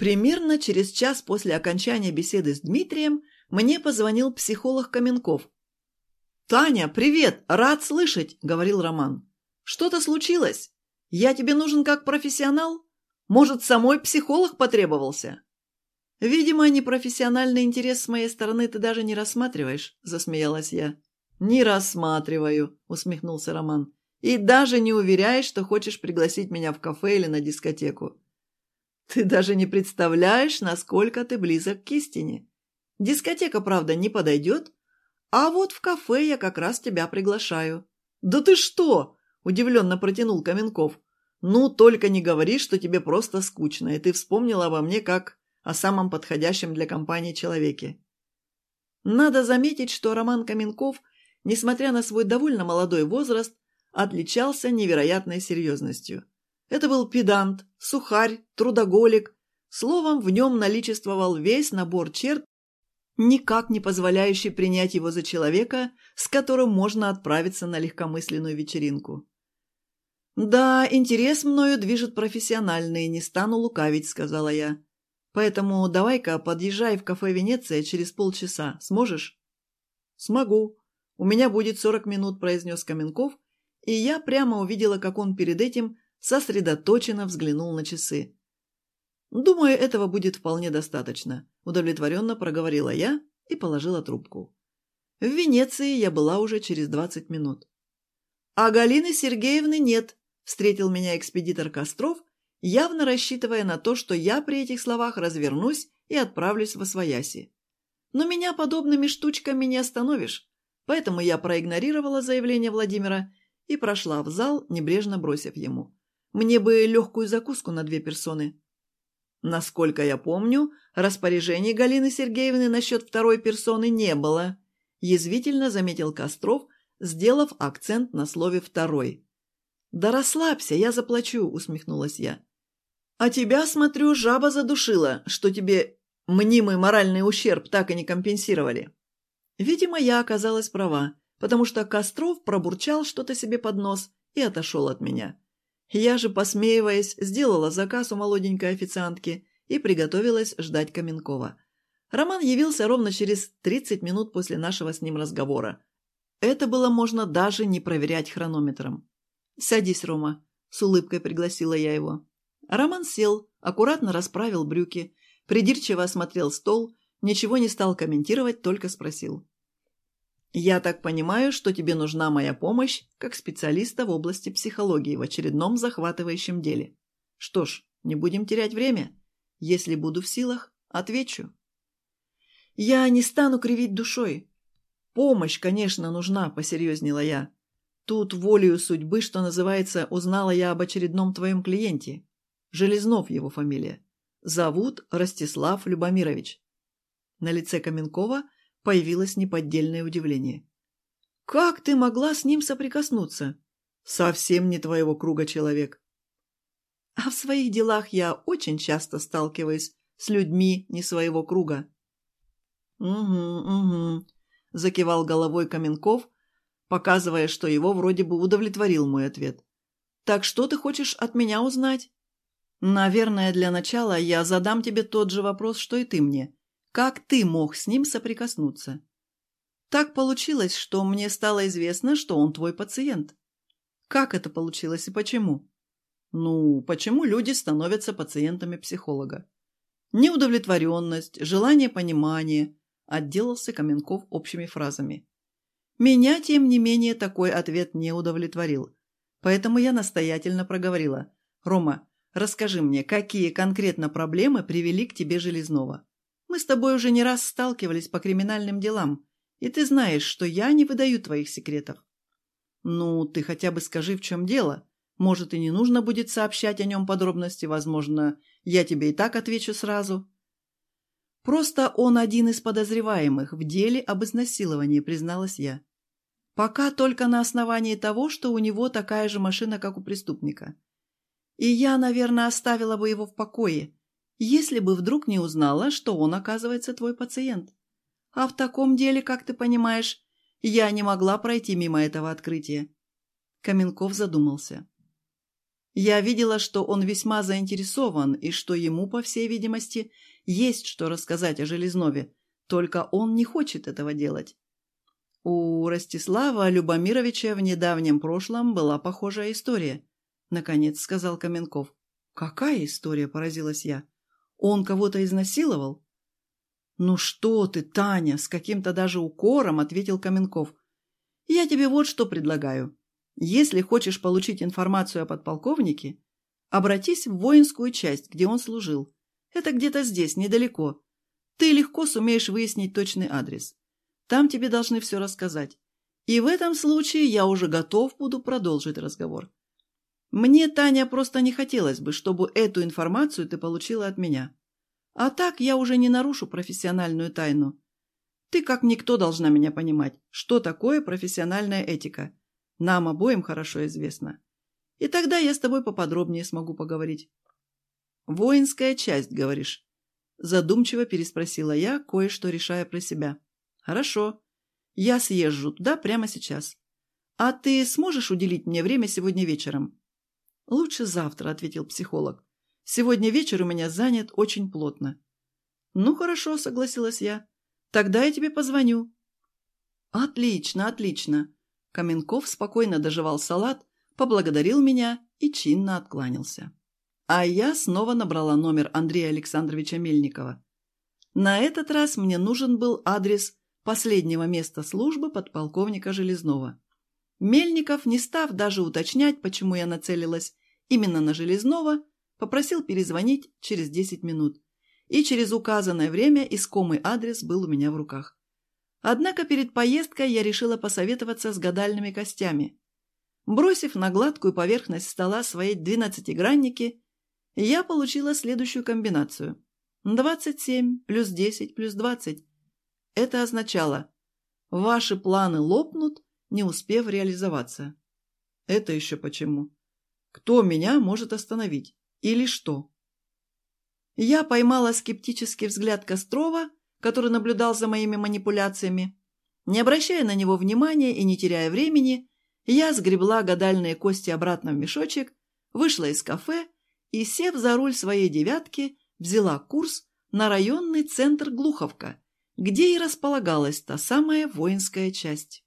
Примерно через час после окончания беседы с Дмитрием мне позвонил психолог Каменков. «Таня, привет! Рад слышать!» – говорил Роман. «Что-то случилось? Я тебе нужен как профессионал? Может, самой психолог потребовался?» «Видимо, непрофессиональный интерес с моей стороны ты даже не рассматриваешь», – засмеялась я. «Не рассматриваю», – усмехнулся Роман. «И даже не уверяешь, что хочешь пригласить меня в кафе или на дискотеку. Ты даже не представляешь, насколько ты близок к истине. Дискотека, правда, не подойдет, а вот в кафе я как раз тебя приглашаю». «Да ты что?» – удивленно протянул Каменков. «Ну, только не говори, что тебе просто скучно, и ты вспомнила обо мне как о самом подходящем для компании человеке». Надо заметить, что Роман Каменков, несмотря на свой довольно молодой возраст, отличался невероятной серьезностью. Это был педант, сухарь, трудоголик. Словом, в нем наличествовал весь набор черт, никак не позволяющий принять его за человека, с которым можно отправиться на легкомысленную вечеринку. «Да, интерес мною движет профессиональный, не стану лукавить», — сказала я. «Поэтому давай-ка подъезжай в кафе «Венеция» через полчаса. Сможешь?» «Смогу. У меня будет сорок минут», — произнес Каменков, и я прямо увидела, как он перед этим сосредоточенно взглянул на часы. «Думаю, этого будет вполне достаточно», — удовлетворенно проговорила я и положила трубку. В Венеции я была уже через двадцать минут. «А Галины Сергеевны нет», встретил меня экспедитор Костров, явно рассчитывая на то, что я при этих словах развернусь и отправлюсь в Освояси. Но меня подобными штучками не остановишь, поэтому я проигнорировала заявление Владимира и прошла в зал, небрежно бросив ему. Мне бы легкую закуску на две персоны. Насколько я помню, распоряжений Галины Сергеевны насчет второй персоны не было, язвительно заметил Костров, сделав акцент на слове «второй». «Да расслабься, я заплачу», — усмехнулась я. «А тебя, смотрю, жаба задушила, что тебе мнимый моральный ущерб так и не компенсировали». Видимо, я оказалась права, потому что Костров пробурчал что-то себе под нос и отошел от меня. Я же, посмеиваясь, сделала заказ у молоденькой официантки и приготовилась ждать Каменкова. Роман явился ровно через 30 минут после нашего с ним разговора. Это было можно даже не проверять хронометром. «Садись, Рома», — с улыбкой пригласила я его. Роман сел, аккуратно расправил брюки, придирчиво осмотрел стол, ничего не стал комментировать, только спросил. «Я так понимаю, что тебе нужна моя помощь как специалиста в области психологии в очередном захватывающем деле. Что ж, не будем терять время. Если буду в силах, отвечу». «Я не стану кривить душой. Помощь, конечно, нужна», — посерьезнела я. Тут волею судьбы, что называется, узнала я об очередном твоем клиенте. Железнов его фамилия. Зовут Ростислав Любомирович. На лице Каменкова появилось неподдельное удивление. «Как ты могла с ним соприкоснуться? Совсем не твоего круга человек». «А в своих делах я очень часто сталкиваюсь с людьми не своего круга». «Угу, угу», – закивал головой Каменков, показывая, что его вроде бы удовлетворил мой ответ. «Так что ты хочешь от меня узнать?» «Наверное, для начала я задам тебе тот же вопрос, что и ты мне. Как ты мог с ним соприкоснуться?» «Так получилось, что мне стало известно, что он твой пациент». «Как это получилось и почему?» «Ну, почему люди становятся пациентами психолога?» «Неудовлетворенность, желание понимания», – отделался Каменков общими фразами. Меня, тем не менее, такой ответ не удовлетворил. Поэтому я настоятельно проговорила. «Рома, расскажи мне, какие конкретно проблемы привели к тебе Железнова? Мы с тобой уже не раз сталкивались по криминальным делам, и ты знаешь, что я не выдаю твоих секретов». «Ну, ты хотя бы скажи, в чем дело. Может, и не нужно будет сообщать о нем подробности, возможно, я тебе и так отвечу сразу». «Просто он один из подозреваемых в деле об изнасиловании», призналась я. Пока только на основании того, что у него такая же машина, как у преступника. И я, наверное, оставила бы его в покое, если бы вдруг не узнала, что он, оказывается, твой пациент. А в таком деле, как ты понимаешь, я не могла пройти мимо этого открытия. Каменков задумался. Я видела, что он весьма заинтересован и что ему, по всей видимости, есть что рассказать о Железнове, только он не хочет этого делать. У Ростислава Любомировича в недавнем прошлом была похожая история, наконец сказал Каменков. Какая история, поразилась я. Он кого-то изнасиловал? Ну что ты, Таня, с каким-то даже укором ответил Каменков. Я тебе вот что предлагаю. Если хочешь получить информацию о подполковнике, обратись в воинскую часть, где он служил. Это где-то здесь, недалеко. Ты легко сумеешь выяснить точный адрес. Там тебе должны все рассказать. И в этом случае я уже готов буду продолжить разговор. Мне, Таня, просто не хотелось бы, чтобы эту информацию ты получила от меня. А так я уже не нарушу профессиональную тайну. Ты как никто должна меня понимать, что такое профессиональная этика. Нам обоим хорошо известно. И тогда я с тобой поподробнее смогу поговорить. «Воинская часть, говоришь?» Задумчиво переспросила я, кое-что решая про себя. «Хорошо. Я съезжу туда прямо сейчас. А ты сможешь уделить мне время сегодня вечером?» «Лучше завтра», — ответил психолог. «Сегодня вечер у меня занят очень плотно». «Ну, хорошо», — согласилась я. «Тогда я тебе позвоню». «Отлично, отлично». Каменков спокойно доживал салат, поблагодарил меня и чинно откланялся. А я снова набрала номер Андрея Александровича Мельникова. На этот раз мне нужен был адрес последнего места службы подполковника Железнова. Мельников, не став даже уточнять, почему я нацелилась именно на Железнова, попросил перезвонить через 10 минут. И через указанное время искомый адрес был у меня в руках. Однако перед поездкой я решила посоветоваться с гадальными костями. Бросив на гладкую поверхность стола свои двенадцатигранники, я получила следующую комбинацию. 27 плюс 10 плюс 20. Это означало, ваши планы лопнут, не успев реализоваться. Это еще почему? Кто меня может остановить? Или что? Я поймала скептический взгляд Кострова, который наблюдал за моими манипуляциями. Не обращая на него внимания и не теряя времени, я сгребла гадальные кости обратно в мешочек, вышла из кафе и, сев за руль своей «девятки», взяла курс на районный центр Глуховка, где и располагалась та самая воинская часть.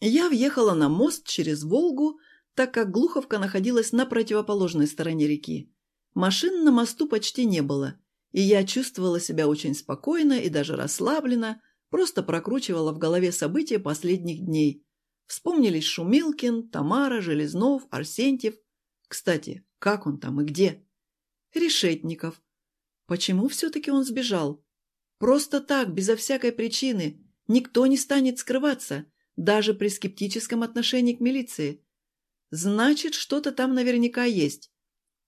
Я въехала на мост через Волгу, так как Глуховка находилась на противоположной стороне реки. Машин на мосту почти не было, и я чувствовала себя очень спокойно и даже расслабленно, просто прокручивала в голове события последних дней. Вспомнились Шумилкин, Тамара, Железнов, Арсентьев. Кстати, как он там и где? Решетников. Почему все-таки он сбежал? Просто так, безо всякой причины. Никто не станет скрываться, даже при скептическом отношении к милиции. Значит, что-то там наверняка есть.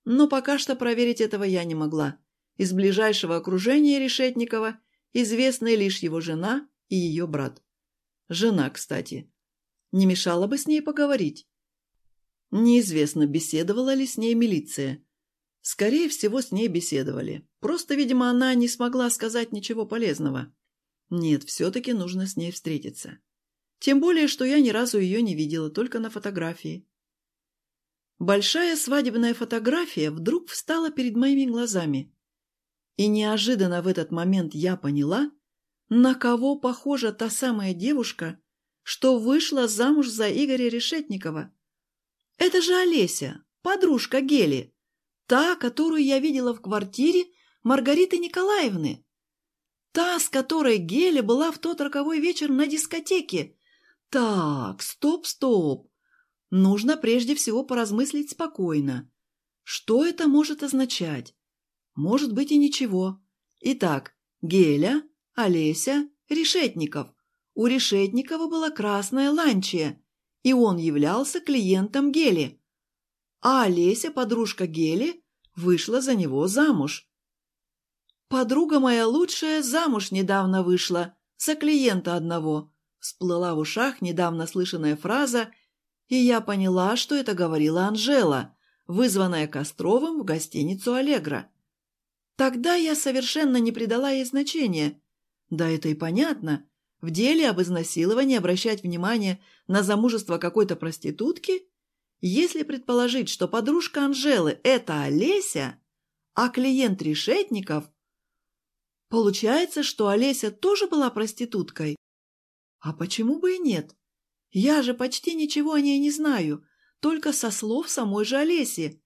Но пока что проверить этого я не могла. Из ближайшего окружения Решетникова известны лишь его жена и ее брат. Жена, кстати. Не мешало бы с ней поговорить. Неизвестно, беседовала ли с ней милиция. Скорее всего, с ней беседовали. Просто, видимо, она не смогла сказать ничего полезного. Нет, все-таки нужно с ней встретиться. Тем более, что я ни разу ее не видела, только на фотографии. Большая свадебная фотография вдруг встала перед моими глазами. И неожиданно в этот момент я поняла, на кого похожа та самая девушка, что вышла замуж за Игоря Решетникова. Это же Олеся, подружка Гели, та, которую я видела в квартире Маргариты Николаевны. Та, с которой Геля была в тот роковой вечер на дискотеке. Так, стоп-стоп. Нужно прежде всего поразмыслить спокойно. Что это может означать? Может быть и ничего. Итак, Геля, Олеся, Решетников. У Решетникова была красная ланчия и он являлся клиентом Гели. А Олеся, подружка Гели, вышла за него замуж. «Подруга моя лучшая замуж недавно вышла, за клиента одного», всплыла в ушах недавно слышанная фраза, и я поняла, что это говорила Анжела, вызванная Костровым в гостиницу «Аллегра». Тогда я совершенно не придала ей значения. Да это и понятно. В деле об изнасиловании обращать внимание на замужество какой-то проститутки? Если предположить, что подружка Анжелы – это Олеся, а клиент Решетников, получается, что Олеся тоже была проституткой. А почему бы и нет? Я же почти ничего о ней не знаю, только со слов самой же Олеси.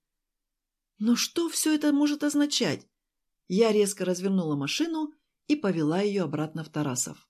Но что все это может означать? Я резко развернула машину и повела ее обратно в Тарасов.